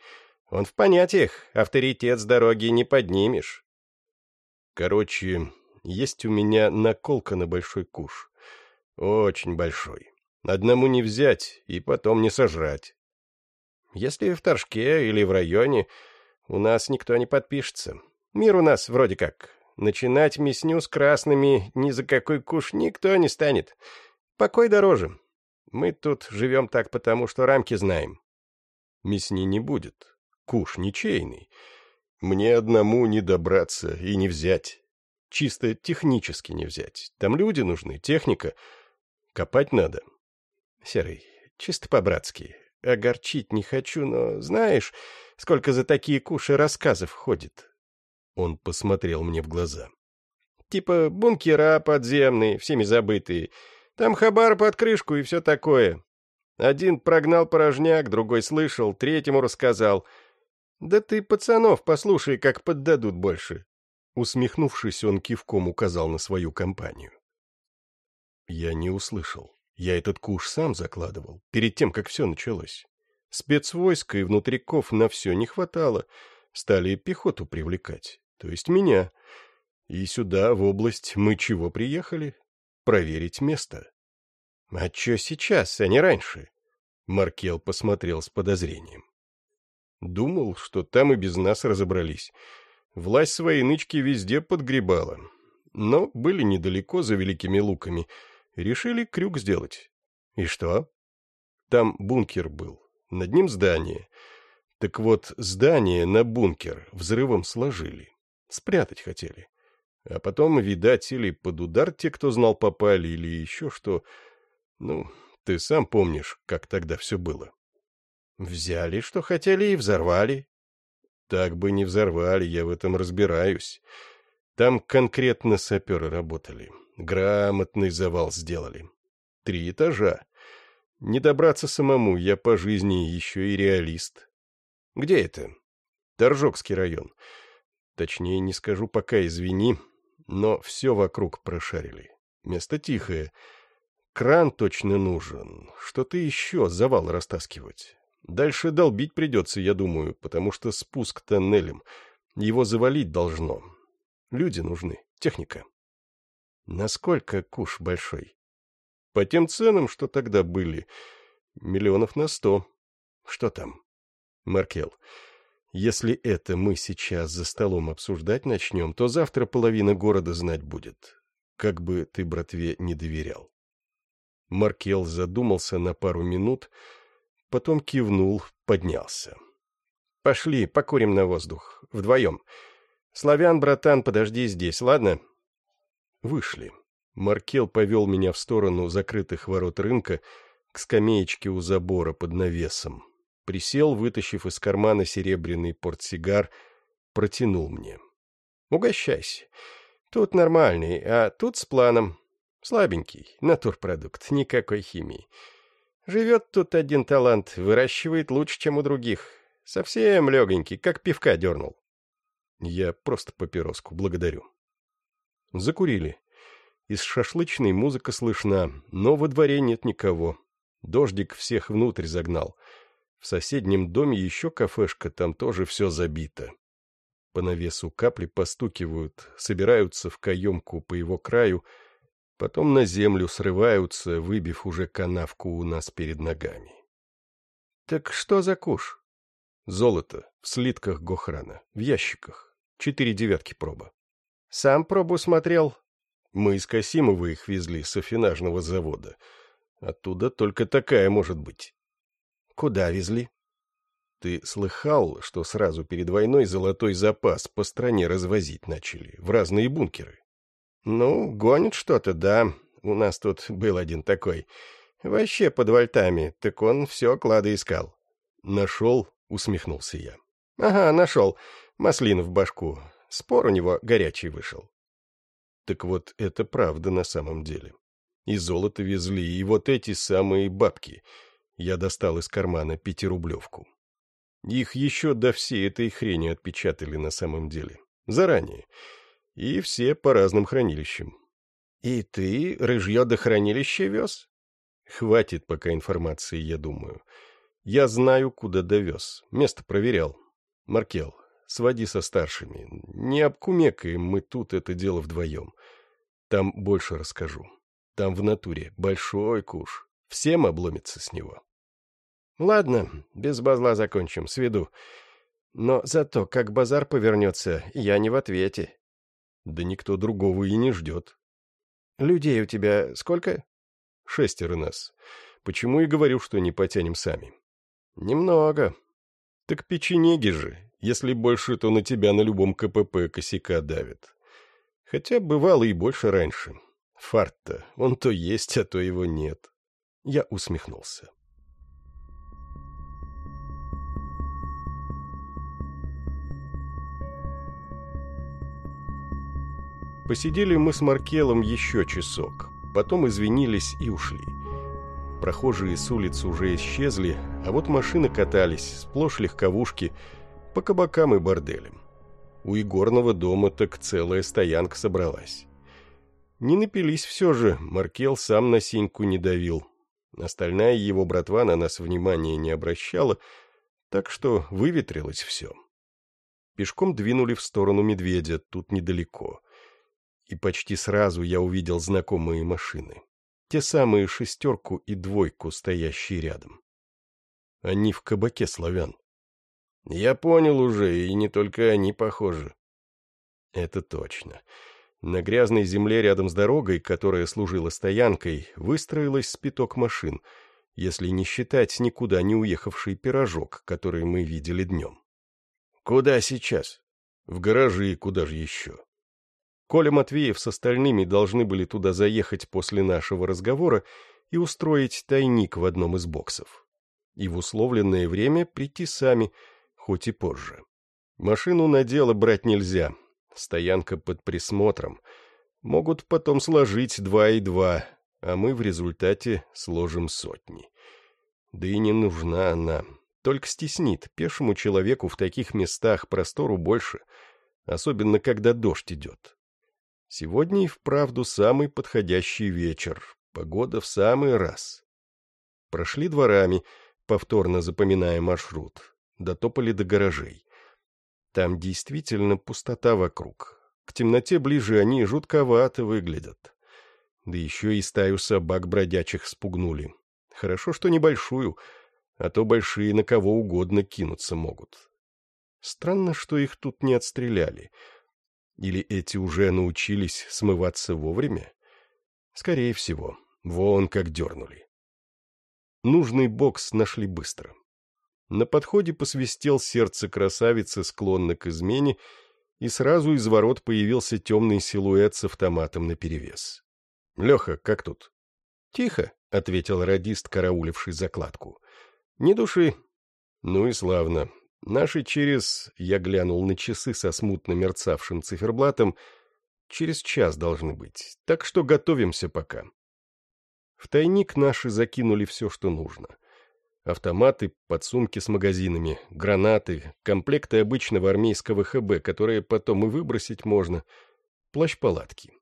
Он в понятиях. Авторитет с дороги не поднимешь. Короче, есть у меня наколка на большой куш. Очень большой. Одному не взять и потом не сожрать. Если в Торжке или в районе, у нас никто не подпишется. Мир у нас вроде как Начинать мясню с красными ни за какой куш никто не станет. Покой дороже. Мы тут живем так потому, что рамки знаем. Мясни не будет. Куш ничейный. Мне одному не добраться и не взять. Чисто технически не взять. Там люди нужны, техника. Копать надо. Серый, чисто по-братски. Огорчить не хочу, но знаешь, сколько за такие куши рассказов ходит. Он посмотрел мне в глаза. «Типа бункера подземные, всеми забытые. Там хабар под крышку и все такое. Один прогнал порожняк, другой слышал, третьему рассказал. Да ты, пацанов, послушай, как поддадут больше». Усмехнувшись, он кивком указал на свою компанию. Я не услышал. Я этот куш сам закладывал, перед тем, как все началось. Спецвойска и внутриков на все не хватало. Стали пехоту привлекать то есть меня. И сюда, в область, мы чего приехали? Проверить место. А чё сейчас, а не раньше? Маркел посмотрел с подозрением. Думал, что там и без нас разобрались. Власть своей нычки везде подгребала. Но были недалеко за великими луками. Решили крюк сделать. И что? Там бункер был. Над ним здание. Так вот, здание на бункер взрывом сложили. Спрятать хотели. А потом, видать, или под удар те, кто знал, попали, или еще что. Ну, ты сам помнишь, как тогда все было. Взяли, что хотели, и взорвали. Так бы не взорвали, я в этом разбираюсь. Там конкретно саперы работали. Грамотный завал сделали. Три этажа. Не добраться самому, я по жизни еще и реалист. Где это? Торжокский район. Точнее, не скажу пока, извини, но все вокруг прошарили. Место тихое. Кран точно нужен. Что-то еще, завал растаскивать. Дальше долбить придется, я думаю, потому что спуск тоннелем. Его завалить должно. Люди нужны. Техника. Насколько куш большой? По тем ценам, что тогда были. Миллионов на сто. Что там? Маркел. Если это мы сейчас за столом обсуждать начнем, то завтра половина города знать будет. Как бы ты братве не доверял. Маркел задумался на пару минут, потом кивнул, поднялся. — Пошли, покурим на воздух. Вдвоем. Славян, братан, подожди здесь, ладно? Вышли. Маркел повел меня в сторону закрытых ворот рынка к скамеечке у забора под навесом. Присел, вытащив из кармана серебряный портсигар, протянул мне. — Угощайся. Тут нормальный, а тут с планом. Слабенький, натурпродукт, никакой химии. Живет тут один талант, выращивает лучше, чем у других. Совсем легонький, как пивка дернул. Я просто папироску, благодарю. Закурили. Из шашлычной музыка слышна, но во дворе нет никого. Дождик всех внутрь загнал. В соседнем доме еще кафешка, там тоже все забито. По навесу капли постукивают, собираются в каемку по его краю, потом на землю срываются, выбив уже канавку у нас перед ногами. — Так что за куш? — Золото, в слитках Гохрана, в ящиках. Четыре девятки проба. — Сам пробу смотрел? Мы из Касимова их везли с афинажного завода. Оттуда только такая может быть. — Куда везли? Ты слыхал, что сразу перед войной золотой запас по стране развозить начали, в разные бункеры? Ну, гонит что-то, да. У нас тут был один такой. Вообще под вольтами, так он все клады искал. Нашел, усмехнулся я. Ага, нашел. Маслин в башку. Спор у него горячий вышел. Так вот, это правда на самом деле. И золото везли, и вот эти самые бабки. Я достал из кармана пятирублевку. Их еще до всей этой хрени отпечатали на самом деле. Заранее. И все по разным хранилищам. И ты рыжье до хранилища вез? Хватит пока информации, я думаю. Я знаю, куда довез. Место проверял. Маркел, своди со старшими. Не обкумекаем мы тут это дело вдвоем. Там больше расскажу. Там в натуре большой куш. Всем обломится с него. Ладно, без базла закончим, сведу. Но зато, как базар повернется, я не в ответе. Да никто другого и не ждет. Людей у тебя сколько? Шестеро нас. Почему и говорю, что не потянем сами. Немного. Так печенеги же. Если больше, то на тебя на любом КПП косяка давит. Хотя бывало и больше раньше. Фарт-то, он то есть, а то его нет. Я усмехнулся. Посидели мы с Маркелом еще часок, потом извинились и ушли. Прохожие с улиц уже исчезли, а вот машины катались, сплошь легковушки, по кабакам и борделям. У игорного дома так целая стоянка собралась. Не напились все же, Маркел сам на синьку не давил. Остальная его братва на нас внимания не обращала, так что выветрилось все. Пешком двинули в сторону медведя, тут недалеко и почти сразу я увидел знакомые машины. Те самые шестерку и двойку, стоящие рядом. Они в кабаке славян. Я понял уже, и не только они похожи. Это точно. На грязной земле рядом с дорогой, которая служила стоянкой, выстроилась спиток машин, если не считать никуда не уехавший пирожок, который мы видели днем. Куда сейчас? В гаражи, куда же еще? Коля Матвеев с остальными должны были туда заехать после нашего разговора и устроить тайник в одном из боксов. И в условленное время прийти сами, хоть и позже. Машину на дело брать нельзя, стоянка под присмотром. Могут потом сложить два и два, а мы в результате сложим сотни. Да и не нужна она, только стеснит, пешему человеку в таких местах простору больше, особенно когда дождь идет. Сегодня и вправду самый подходящий вечер. Погода в самый раз. Прошли дворами, повторно запоминая маршрут. Дотопали до гаражей. Там действительно пустота вокруг. К темноте ближе они жутковато выглядят. Да еще и стаю собак бродячих спугнули. Хорошо, что небольшую, а то большие на кого угодно кинуться могут. Странно, что их тут не отстреляли. Или эти уже научились смываться вовремя? Скорее всего. Вон как дернули. Нужный бокс нашли быстро. На подходе посвистел сердце красавицы, склонно к измене, и сразу из ворот появился темный силуэт с автоматом наперевес. — Леха, как тут? — Тихо, — ответил радист, карауливший закладку. — Не души. — Ну и славно. Наши через... Я глянул на часы со смутно мерцавшим циферблатом. Через час должны быть, так что готовимся пока. В тайник наши закинули все, что нужно. Автоматы, подсумки с магазинами, гранаты, комплекты обычного армейского ХБ, которые потом и выбросить можно, плащ-палатки.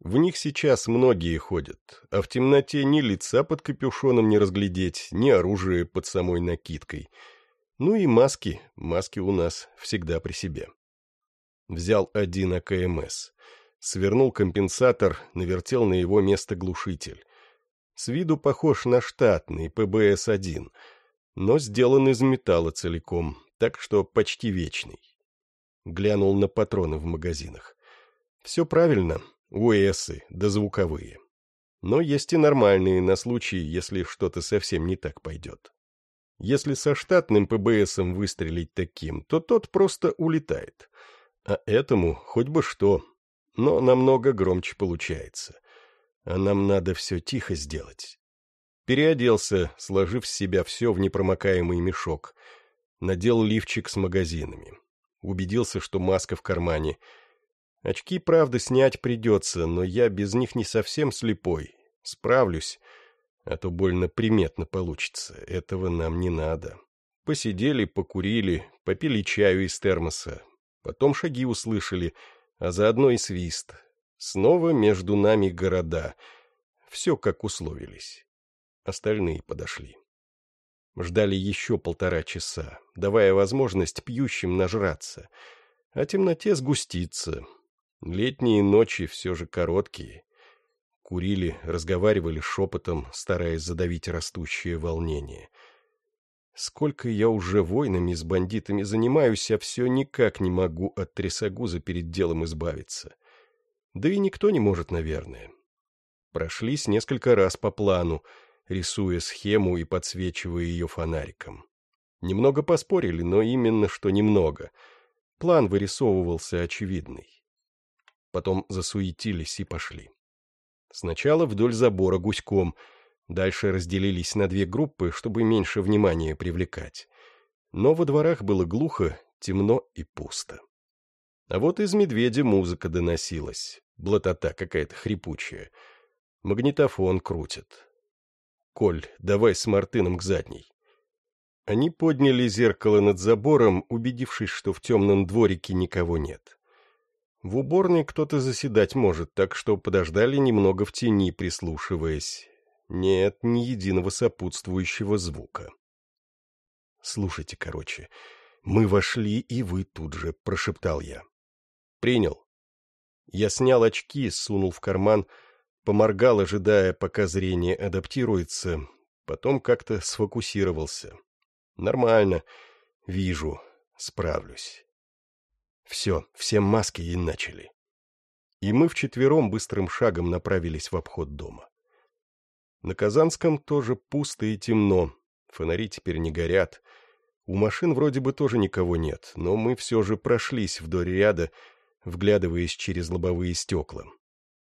В них сейчас многие ходят, а в темноте ни лица под капюшоном не разглядеть, ни оружия под самой накидкой. Ну и маски, маски у нас всегда при себе. Взял один АКМС, свернул компенсатор, навертел на его место глушитель. С виду похож на штатный ПБС-1, но сделан из металла целиком, так что почти вечный. Глянул на патроны в магазинах. Все правильно, УЭСы, да звуковые. Но есть и нормальные на случай, если что-то совсем не так пойдет. Если со штатным ПБСом выстрелить таким, то тот просто улетает. А этому хоть бы что, но намного громче получается а нам надо все тихо сделать. Переоделся, сложив с себя все в непромокаемый мешок. Надел лифчик с магазинами. Убедился, что маска в кармане. Очки, правда, снять придется, но я без них не совсем слепой. Справлюсь, а то больно приметно получится. Этого нам не надо. Посидели, покурили, попили чаю из термоса. Потом шаги услышали, а заодно и свист. Снова между нами города. Все, как условились. Остальные подошли. Ждали еще полтора часа, давая возможность пьющим нажраться, а темноте сгуститься. Летние ночи все же короткие. Курили, разговаривали шепотом, стараясь задавить растущее волнение. Сколько я уже войнами с бандитами занимаюсь, а все никак не могу от трясогуза перед делом избавиться. Да и никто не может, наверное. Прошлись несколько раз по плану, рисуя схему и подсвечивая ее фонариком. Немного поспорили, но именно что немного. План вырисовывался очевидный. Потом засуетились и пошли. Сначала вдоль забора гуськом, дальше разделились на две группы, чтобы меньше внимания привлекать. Но во дворах было глухо, темно и пусто. А вот из медведя музыка доносилась, блатота какая-то хрипучая. Магнитофон крутит. «Коль, давай с Мартыном к задней». Они подняли зеркало над забором, убедившись, что в темном дворике никого нет. В уборной кто-то заседать может, так что подождали немного в тени, прислушиваясь. Нет ни единого сопутствующего звука. «Слушайте, короче, мы вошли, и вы тут же», — прошептал я. «Принял». Я снял очки, сунул в карман, поморгал, ожидая, пока зрение адаптируется, потом как-то сфокусировался. «Нормально. Вижу. Справлюсь». Все, все маски и начали. И мы вчетвером быстрым шагом направились в обход дома. На Казанском тоже пусто и темно, фонари теперь не горят. У машин вроде бы тоже никого нет, но мы все же прошлись вдоль ряда, вглядываясь через лобовые стекла.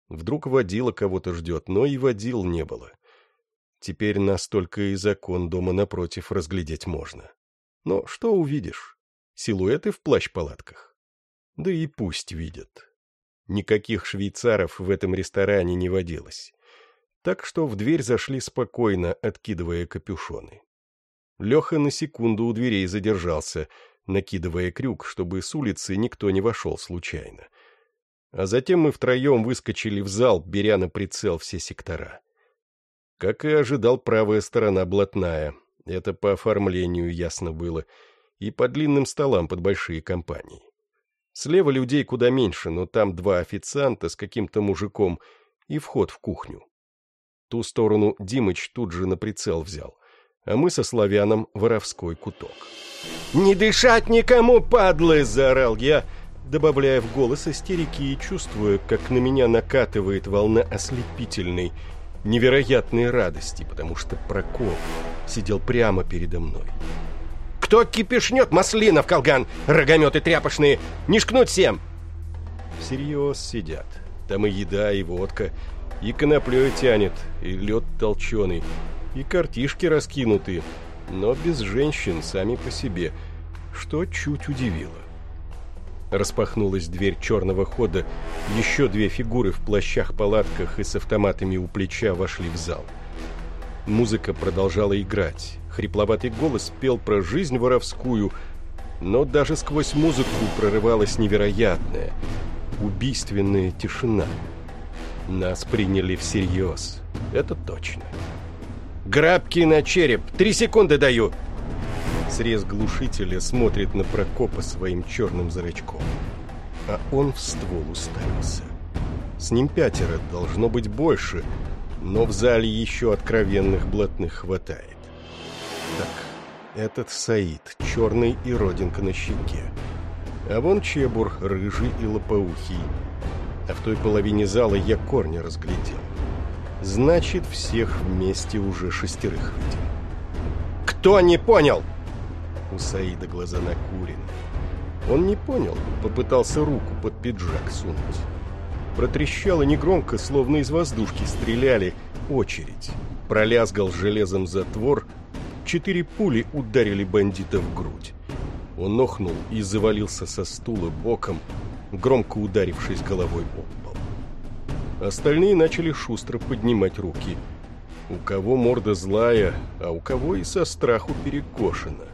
Вдруг водила кого-то ждет, но и водил не было. Теперь нас только и закон дома напротив разглядеть можно. Но что увидишь? Силуэты в плащ-палатках. Да и пусть видят. Никаких швейцаров в этом ресторане не водилось. Так что в дверь зашли спокойно, откидывая капюшоны. Леха на секунду у дверей задержался — накидывая крюк, чтобы с улицы никто не вошел случайно. А затем мы втроем выскочили в зал, беря на прицел все сектора. Как и ожидал правая сторона блатная, это по оформлению ясно было, и по длинным столам под большие компании. Слева людей куда меньше, но там два официанта с каким-то мужиком и вход в кухню. Ту сторону Димыч тут же на прицел взял, а мы со славяном воровской куток. «Не дышать никому, падлы!» — заорал я, добавляя в голос истерики и чувствуя, как на меня накатывает волна ослепительной, невероятной радости, потому что Прокоп сидел прямо передо мной. «Кто кипишнет, маслина в колган, рогометы тряпочные, не шкнуть всем!» Всерьез сидят. Там и еда, и водка, и коноплей тянет, и лед толченый, и картишки раскинуты, но без женщин сами по себе, что чуть удивило. Распахнулась дверь черного хода, еще две фигуры в плащах-палатках и с автоматами у плеча вошли в зал. Музыка продолжала играть, хрипловатый голос пел про жизнь воровскую, но даже сквозь музыку прорывалась невероятная, убийственная тишина. Нас приняли всерьез, это точно. «Грабки на череп! Три секунды даю!» Срез глушителя смотрит на Прокопа своим черным зрачком. А он в ствол уставился. С ним пятеро, должно быть больше, но в зале еще откровенных блатных хватает. Так, этот Саид, черный и родинка на щеке. А вон Чебур, рыжий и лопоухий. А в той половине зала я корня разглядел. Значит, всех вместе уже шестерых видел. «Кто не понял?» У Саида глаза накурены. Он не понял, попытался руку под пиджак сунуть. Протрещало негромко, словно из воздушки стреляли. Очередь. Пролязгал железом затвор. Четыре пули ударили бандита в грудь. Он охнул и завалился со стула боком, громко ударившись головой об пол. Остальные начали шустро поднимать руки. У кого морда злая, а у кого и со страху перекошена.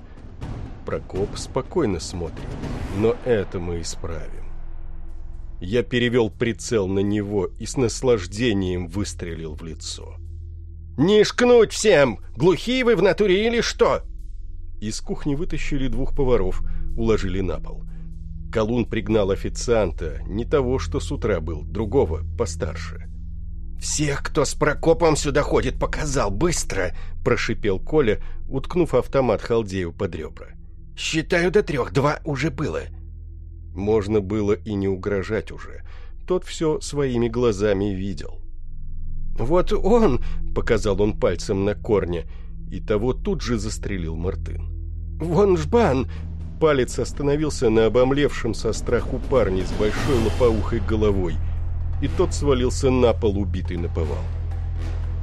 Прокоп спокойно смотрит, но это мы исправим. Я перевел прицел на него и с наслаждением выстрелил в лицо. «Не шкнуть всем! Глухие вы в натуре или что?» Из кухни вытащили двух поваров, уложили на пол. Колун пригнал официанта, не того, что с утра был, другого, постарше. «Всех, кто с Прокопом сюда ходит, показал, быстро!» – прошипел Коля, уткнув автомат халдею под ребра. «Считаю до трех, два уже было». Можно было и не угрожать уже. Тот все своими глазами видел. «Вот он!» — показал он пальцем на корне, и того тут же застрелил Мартын. «Вон жбан!» Палец остановился на обомлевшем со страху парне с большой лопоухой головой, и тот свалился на пол, убитый на повал.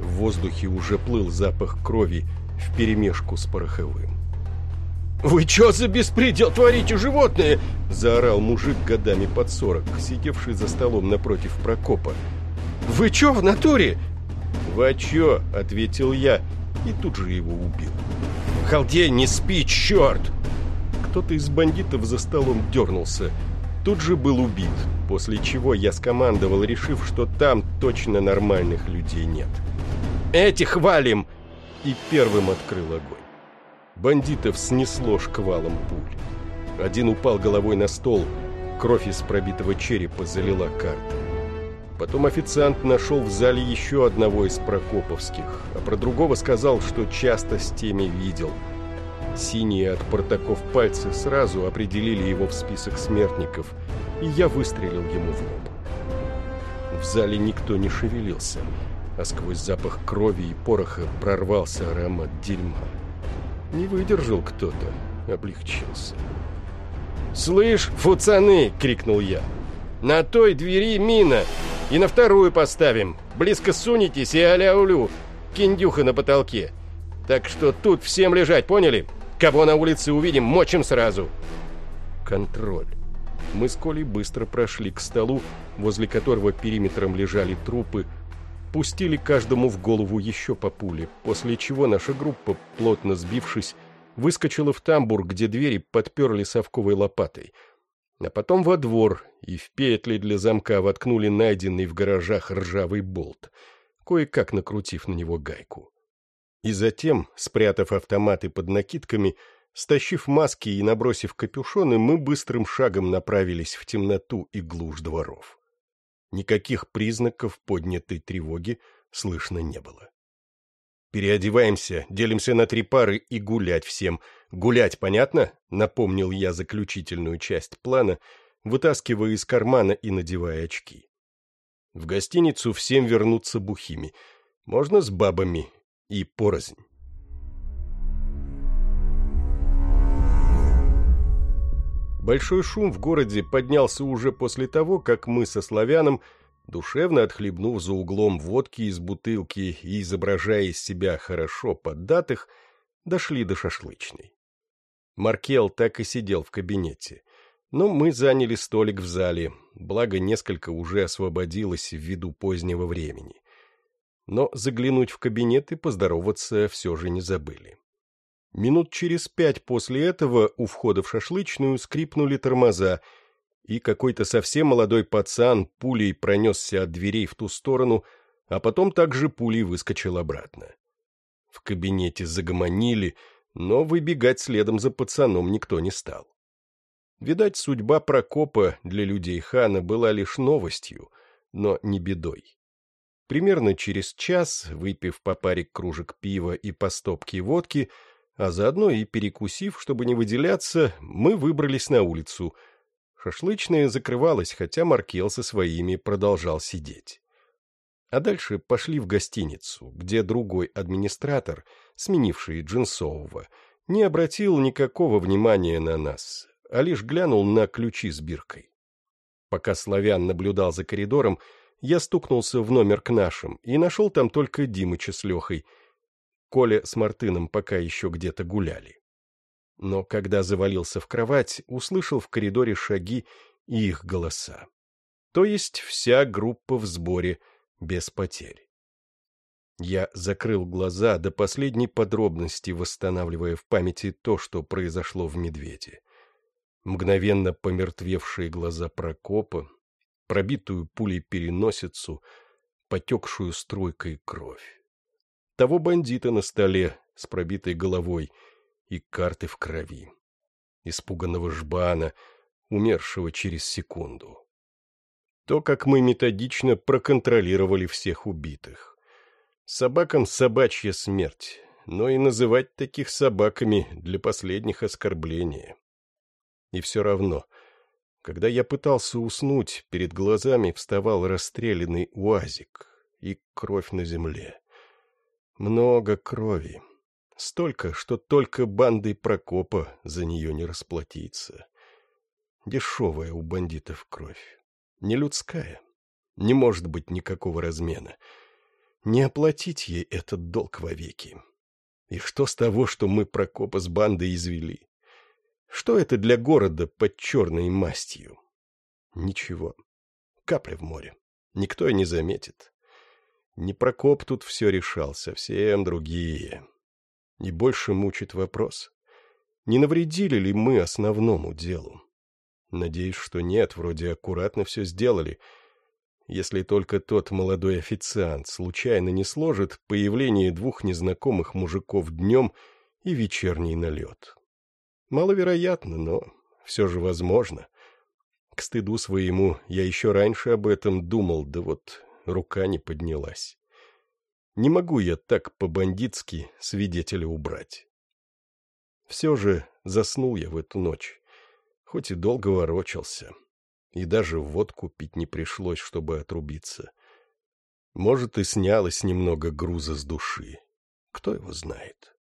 В воздухе уже плыл запах крови вперемешку с пороховым. «Вы чё за беспредел творите, животные?» — заорал мужик годами под сорок, сидевший за столом напротив Прокопа. «Вы чё в натуре?» «Во чё?» — ответил я и тут же его убил. «Халдей, не спи, чёрт!» Кто-то из бандитов за столом дернулся. Тут же был убит, после чего я скомандовал, решив, что там точно нормальных людей нет. «Этих валим!» и первым открыл огонь. Бандитов снесло шквалом пуль. Один упал головой на стол, кровь из пробитого черепа залила карту. Потом официант нашел в зале еще одного из прокоповских, а про другого сказал, что часто с теми видел. Синие от портаков пальцы сразу определили его в список смертников, и я выстрелил ему в лоб. В зале никто не шевелился, а сквозь запах крови и пороха прорвался аромат дерьма. Не выдержал кто-то, облегчился. «Слышь, фуцаны!» — крикнул я. «На той двери мина, и на вторую поставим. Близко сунетесь и аля-улю, киндюха на потолке. Так что тут всем лежать, поняли? Кого на улице увидим, мочим сразу!» Контроль. Мы с Колей быстро прошли к столу, возле которого периметром лежали трупы, пустили каждому в голову еще по пуле, после чего наша группа, плотно сбившись, выскочила в тамбур, где двери подперли совковой лопатой. А потом во двор, и в петли для замка воткнули найденный в гаражах ржавый болт, кое-как накрутив на него гайку. И затем, спрятав автоматы под накидками, Стащив маски и набросив капюшоны, мы быстрым шагом направились в темноту и глушь дворов. Никаких признаков поднятой тревоги слышно не было. «Переодеваемся, делимся на три пары и гулять всем. Гулять, понятно?» — напомнил я заключительную часть плана, вытаскивая из кармана и надевая очки. В гостиницу всем вернуться бухими. Можно с бабами и порознь. Большой шум в городе поднялся уже после того, как мы со славяном, душевно отхлебнув за углом водки из бутылки и изображая из себя хорошо поддатых, дошли до шашлычной. Маркел так и сидел в кабинете, но мы заняли столик в зале, благо несколько уже освободилось ввиду позднего времени. Но заглянуть в кабинет и поздороваться все же не забыли. Минут через пять после этого у входа в шашлычную скрипнули тормоза, и какой-то совсем молодой пацан пулей пронесся от дверей в ту сторону, а потом также пулей выскочил обратно. В кабинете загомонили, но выбегать следом за пацаном никто не стал. Видать, судьба Прокопа для людей хана была лишь новостью, но не бедой. Примерно через час, выпив по паре кружек пива и по стопке водки, а заодно и перекусив, чтобы не выделяться, мы выбрались на улицу. Шашлычная закрывалась, хотя Маркел со своими продолжал сидеть. А дальше пошли в гостиницу, где другой администратор, сменивший Джинсового, не обратил никакого внимания на нас, а лишь глянул на ключи с биркой. Пока Славян наблюдал за коридором, я стукнулся в номер к нашим и нашел там только Димыча с Лехой — Коля с Мартыном пока еще где-то гуляли. Но когда завалился в кровать, услышал в коридоре шаги и их голоса. То есть вся группа в сборе, без потерь. Я закрыл глаза до последней подробности, восстанавливая в памяти то, что произошло в «Медведе». Мгновенно помертвевшие глаза Прокопа, пробитую пулей переносицу, потекшую струйкой кровь того бандита на столе с пробитой головой и карты в крови, испуганного жбана, умершего через секунду. То, как мы методично проконтролировали всех убитых. Собакам собачья смерть, но и называть таких собаками для последних оскорбления. И все равно, когда я пытался уснуть, перед глазами вставал расстрелянный уазик и кровь на земле. Много крови. Столько, что только бандой Прокопа за нее не расплатиться. Дешевая у бандитов кровь. Не людская. Не может быть никакого размена. Не оплатить ей этот долг вовеки. И что с того, что мы Прокопа с бандой извели? Что это для города под черной мастью? Ничего. Капля в море. Никто и не заметит. Не Прокоп тут все решал, совсем другие. И больше мучит вопрос. Не навредили ли мы основному делу? Надеюсь, что нет, вроде аккуратно все сделали. Если только тот молодой официант случайно не сложит появление двух незнакомых мужиков днем и вечерний налет. Маловероятно, но все же возможно. К стыду своему я еще раньше об этом думал, да вот рука не поднялась. Не могу я так по-бандитски свидетеля убрать. Все же заснул я в эту ночь, хоть и долго ворочался, и даже водку пить не пришлось, чтобы отрубиться. Может, и снялось немного груза с души. Кто его знает?